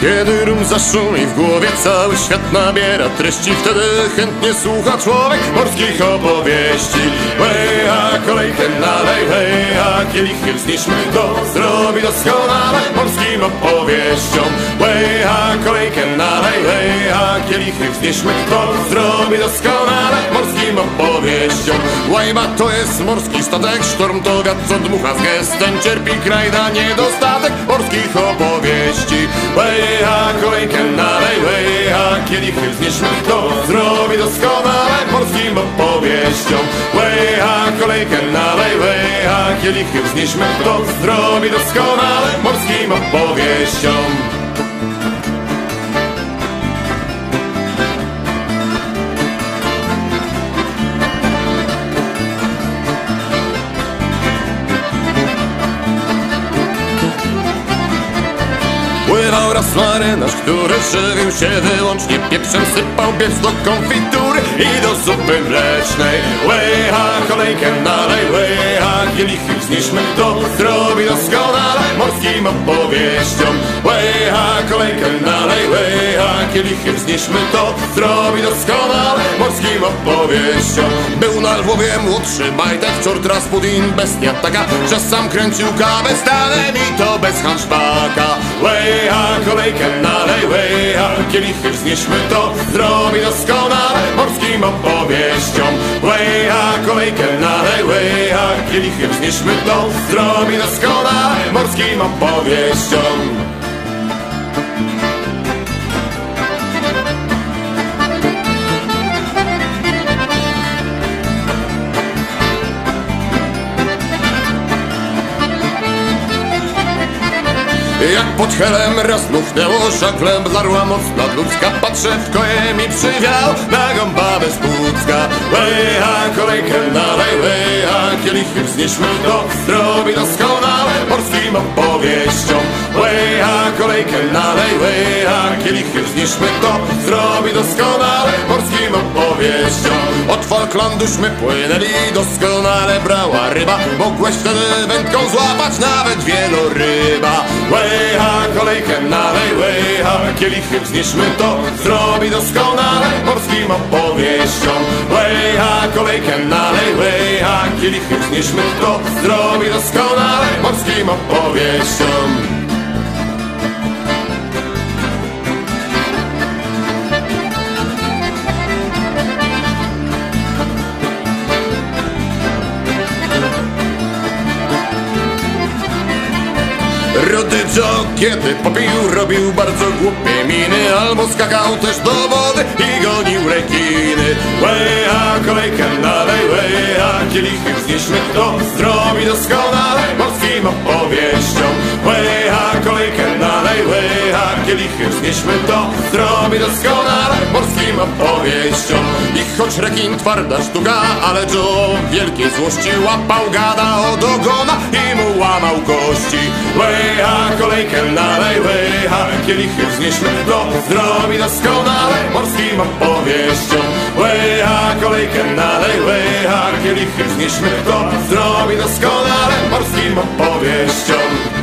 Kiedy rum zaszumi w głowie cały świat nabiera treści. Wtedy chętnie słucha człowiek morskich opowieści. Hej, a kolejkę nalej, hej, a kielichy wznieśmy To zrobi doskonale morskim opowieściom Hej, a kolejkę nalej, hej, a kielichy wznieśmy. To zrobi doskonale morskim opowieściom Łajba to jest morski statek, sztorm to wiatr co dmucha z gestem Cierpi kraj na niedostatek morskich opowieści. Hej, a kolejkę nalej, hej, a kielichy wznieśmy. To zrobi doskonale morskim opowieściom Hej, a kolejkę nalej, hej, a kielichy wznieśmy. To zrobi doskonale morskim opowieściom Pływał raz marynarz, który żywił się wyłącznie pieprzem Sypał pieprz do konfitury i do zupy mlecznej. Łycha kolejkę nalej, łycha kielichy wznieśmy To zrobi doskonale morskim opowieściom. Łycha kolejkę nalej, łycha kielichy wznieśmy To. Zrobi doskonale morskim opowieściom Był na Lwowie młodszy majtek, czort Rasputin, bestia taka Że sam kręcił kawę stanem i to bez hanszpaka Łycha kolejkę nalej, łycha kielichy wznieśmy To. Zrobi doskonale morskim opowieściom Łycha kolejkę nalej, łycha kielichy wznieśmy To. Zrobi doskonale morskim opowieściom Jak pod helem raz nuchnęło żaglem Blarła mocna ludzka Patrzę w koje mi przywiał Na gąbawę z Pucka. Łycha kolejkę nalej Łycha kielichy wznieśmy To zrobi doskonale morskim opowieściom. Łycha kolejkę nalej Łycha kielichy wznieśmy To zrobi doskonale morskim opowieściom Od Falklanduśmy płynęli Doskonale brała ryba. Mogłeś wtedy wędką złapać Nawet wieloryba. Łycha kolejkę nalej, łycha kielichy wznieśmy to Zrobi doskonale morskim opowieściom Łycha kolejkę nalej, łycha kielichy wznieśmy to Zrobi doskonale morskim opowieściom Rudy kiedy popił, robił bardzo głupie miny Albo skakał też do wody i gonił rekiny. Łycha kolejkę nalej, łycha kielichy wznieśmy To zrobi doskonale morskim opowieściom Łycha kolejkę nalej, łycha kielichy wznieśmy To zrobi doskonale morskim opowieściom I choć rekin twarda sztuka, ale Joe w wielkiej złości Łapał gada od ogona i mu łamał kości. Łycha kolejkę nalej, łycha kielichy wznieśmy To zrobi doskonale morskim opowieściom Łycha kolejkę nalej, łycha kielichy wznieśmy To zrobi doskonale morskim opowieściom